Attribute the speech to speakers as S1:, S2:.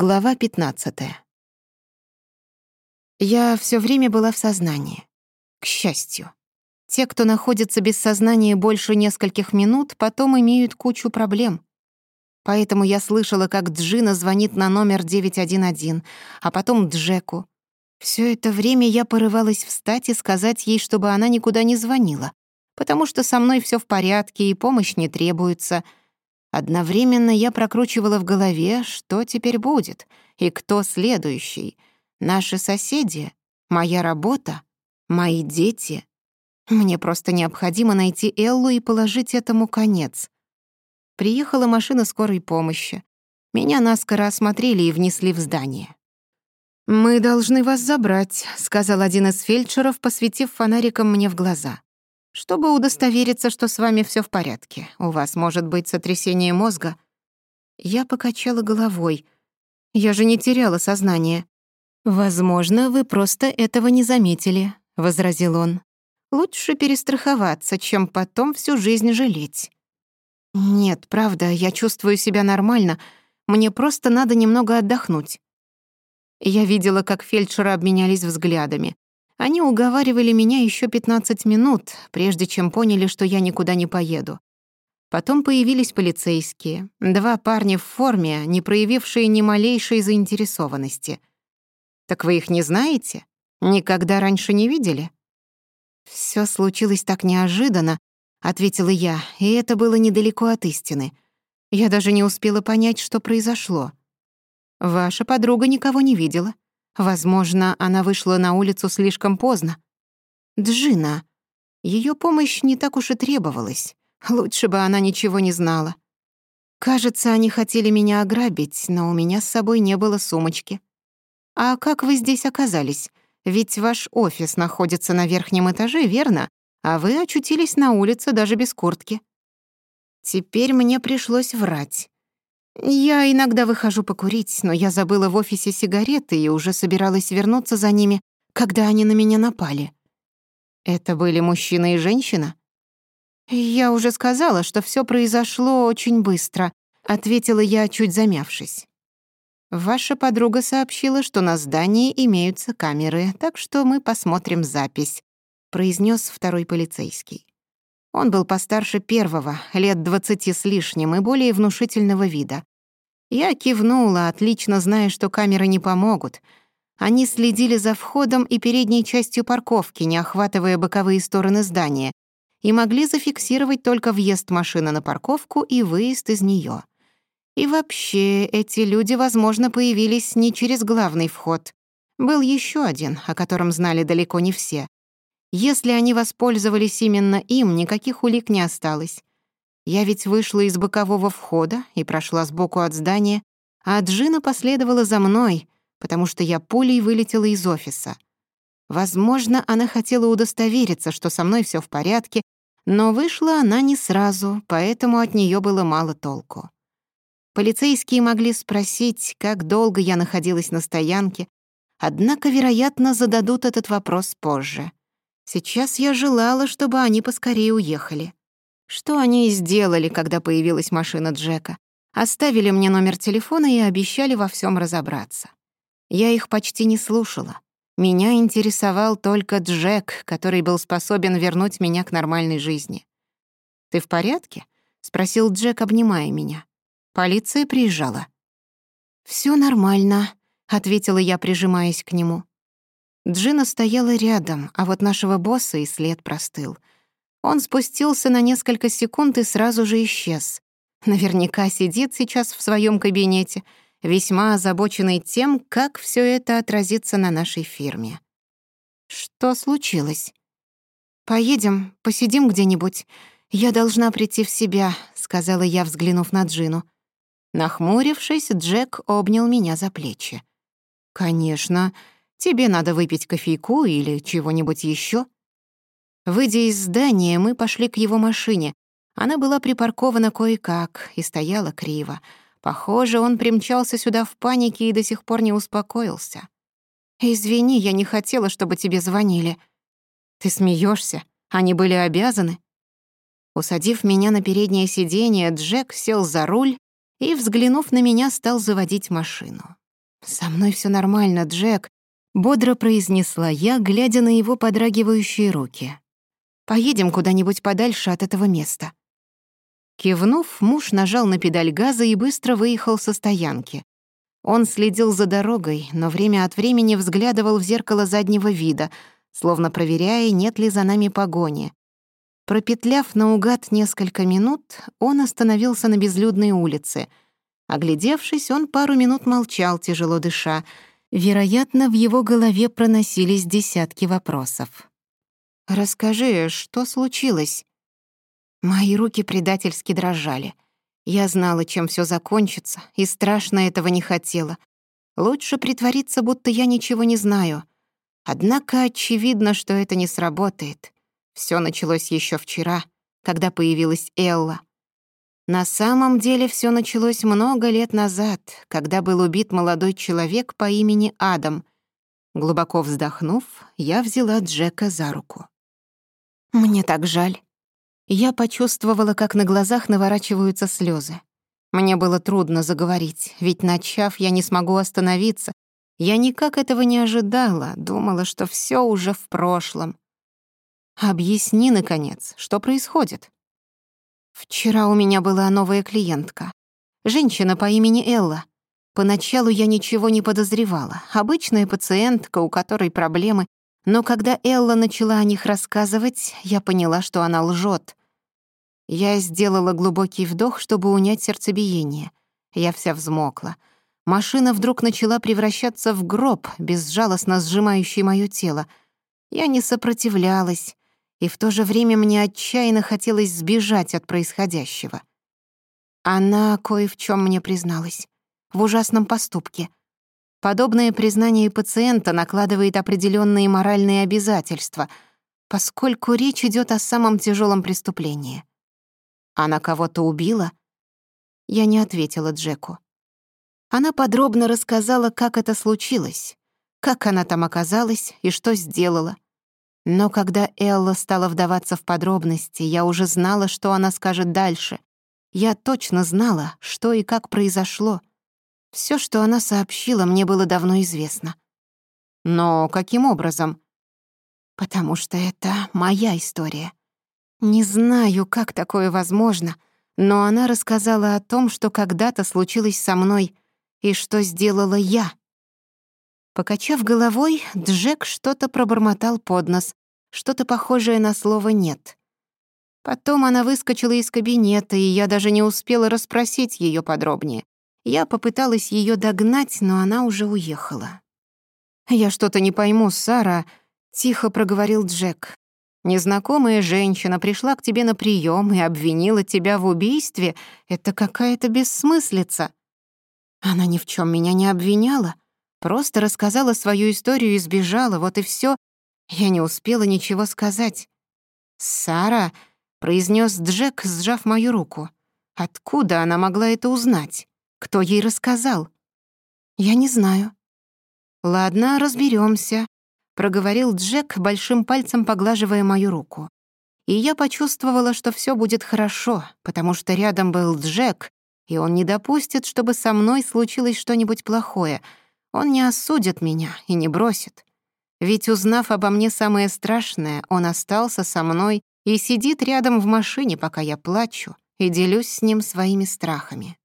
S1: Глава 15. Я все время была в сознании. К счастью. Те, кто находится без сознания больше нескольких минут, потом имеют кучу проблем. Поэтому я слышала, как Джина звонит на номер 911, а потом Джеку. Все это время я порывалась встать и сказать ей, чтобы она никуда не звонила, потому что со мной все в порядке и помощь не требуется — Одновременно я прокручивала в голове, что теперь будет и кто следующий. Наши соседи, моя работа, мои дети. Мне просто необходимо найти Эллу и положить этому конец. Приехала машина скорой помощи. Меня наскоро осмотрели и внесли в здание. «Мы должны вас забрать», — сказал один из фельдшеров, посветив фонариком мне в глаза. чтобы удостовериться, что с вами все в порядке. У вас может быть сотрясение мозга». Я покачала головой. Я же не теряла сознание. «Возможно, вы просто этого не заметили», — возразил он. «Лучше перестраховаться, чем потом всю жизнь жалеть». «Нет, правда, я чувствую себя нормально. Мне просто надо немного отдохнуть». Я видела, как фельдшеры обменялись взглядами. Они уговаривали меня еще 15 минут, прежде чем поняли, что я никуда не поеду. Потом появились полицейские, два парня в форме, не проявившие ни малейшей заинтересованности. «Так вы их не знаете? Никогда раньше не видели?» «Всё случилось так неожиданно», — ответила я, и это было недалеко от истины. Я даже не успела понять, что произошло. «Ваша подруга никого не видела», Возможно, она вышла на улицу слишком поздно. Джина. Ее помощь не так уж и требовалась. Лучше бы она ничего не знала. Кажется, они хотели меня ограбить, но у меня с собой не было сумочки. А как вы здесь оказались? Ведь ваш офис находится на верхнем этаже, верно? А вы очутились на улице даже без куртки. Теперь мне пришлось врать. Я иногда выхожу покурить, но я забыла в офисе сигареты и уже собиралась вернуться за ними, когда они на меня напали. Это были мужчина и женщина? Я уже сказала, что все произошло очень быстро, ответила я, чуть замявшись. Ваша подруга сообщила, что на здании имеются камеры, так что мы посмотрим запись, произнес второй полицейский. Он был постарше первого, лет двадцати с лишним, и более внушительного вида. Я кивнула, отлично зная, что камеры не помогут. Они следили за входом и передней частью парковки, не охватывая боковые стороны здания, и могли зафиксировать только въезд машины на парковку и выезд из неё. И вообще, эти люди, возможно, появились не через главный вход. Был ещё один, о котором знали далеко не все. Если они воспользовались именно им, никаких улик не осталось. Я ведь вышла из бокового входа и прошла сбоку от здания, а Джина последовала за мной, потому что я пулей вылетела из офиса. Возможно, она хотела удостовериться, что со мной все в порядке, но вышла она не сразу, поэтому от нее было мало толку. Полицейские могли спросить, как долго я находилась на стоянке, однако, вероятно, зададут этот вопрос позже. Сейчас я желала, чтобы они поскорее уехали. Что они и сделали, когда появилась машина Джека. Оставили мне номер телефона и обещали во всем разобраться. Я их почти не слушала. Меня интересовал только Джек, который был способен вернуть меня к нормальной жизни. «Ты в порядке?» — спросил Джек, обнимая меня. «Полиция приезжала». «Всё нормально», — ответила я, прижимаясь к нему. Джина стояла рядом, а вот нашего босса и след простыл. Он спустился на несколько секунд и сразу же исчез. Наверняка сидит сейчас в своем кабинете, весьма озабоченный тем, как все это отразится на нашей фирме. Что случилось? «Поедем, посидим где-нибудь. Я должна прийти в себя», — сказала я, взглянув на Джину. Нахмурившись, Джек обнял меня за плечи. «Конечно», тебе надо выпить кофейку или чего-нибудь еще. Выйдя из здания, мы пошли к его машине. Она была припаркована кое-как и стояла криво. Похоже, он примчался сюда в панике и до сих пор не успокоился. «Извини, я не хотела, чтобы тебе звонили». «Ты смеешься? Они были обязаны?» Усадив меня на переднее сиденье, Джек сел за руль и, взглянув на меня, стал заводить машину. «Со мной все нормально, Джек», — бодро произнесла я, глядя на его подрагивающие руки. «Поедем куда-нибудь подальше от этого места». Кивнув, муж нажал на педаль газа и быстро выехал со стоянки. Он следил за дорогой, но время от времени взглядывал в зеркало заднего вида, словно проверяя, нет ли за нами погони. Пропетляв наугад несколько минут, он остановился на безлюдной улице. Оглядевшись, он пару минут молчал, тяжело дыша — Вероятно, в его голове проносились десятки вопросов. «Расскажи, что случилось?» Мои руки предательски дрожали. Я знала, чем все закончится, и страшно этого не хотела. Лучше притвориться, будто я ничего не знаю. Однако очевидно, что это не сработает. Все началось еще вчера, когда появилась Элла. На самом деле все началось много лет назад, когда был убит молодой человек по имени Адам. Глубоко вздохнув, я взяла Джека за руку. «Мне так жаль». Я почувствовала, как на глазах наворачиваются слезы. Мне было трудно заговорить, ведь, начав, я не смогу остановиться. Я никак этого не ожидала, думала, что все уже в прошлом. «Объясни, наконец, что происходит?» Вчера у меня была новая клиентка. Женщина по имени Элла. Поначалу я ничего не подозревала. Обычная пациентка, у которой проблемы. Но когда Элла начала о них рассказывать, я поняла, что она лжет. Я сделала глубокий вдох, чтобы унять сердцебиение. Я вся взмокла. Машина вдруг начала превращаться в гроб, безжалостно сжимающий моё тело. Я не сопротивлялась, и в то же время мне отчаянно хотелось сбежать от происходящего. Она кое в чем мне призналась. В ужасном поступке. Подобное признание пациента накладывает определенные моральные обязательства, поскольку речь идет о самом тяжелом преступлении. Она кого-то убила? Я не ответила Джеку. Она подробно рассказала, как это случилось, как она там оказалась и что сделала — Но когда Элла стала вдаваться в подробности, я уже знала, что она скажет дальше. Я точно знала, что и как произошло. Все, что она сообщила, мне было давно известно. Но каким образом? Потому что это моя история. Не знаю, как такое возможно, но она рассказала о том, что когда-то случилось со мной и что сделала я. Покачав головой, Джек что-то пробормотал под нос, что-то похожее на слово «нет». Потом она выскочила из кабинета, и я даже не успела расспросить ее подробнее. Я попыталась ее догнать, но она уже уехала. «Я что-то не пойму, Сара», — тихо проговорил Джек. Незнакомая женщина пришла к тебе на прием и обвинила тебя в убийстве. Это какая-то бессмыслица. Просто рассказала свою историю и сбежала, вот и все. Я не успела ничего сказать. «Сара», — произнес Джек, сжав мою руку. «Откуда она могла это узнать? Кто ей рассказал?» «Я не знаю». «Ладно, разберемся, проговорил Джек, большим пальцем поглаживая мою руку. И я почувствовала, что все будет хорошо, потому что рядом был Джек, и он не допустит, чтобы со мной случилось что-нибудь плохое — Он не осудит меня и не бросит. Ведь, узнав обо мне самое страшное, он остался со мной и сидит рядом в машине, пока я плачу, и делюсь с ним своими страхами.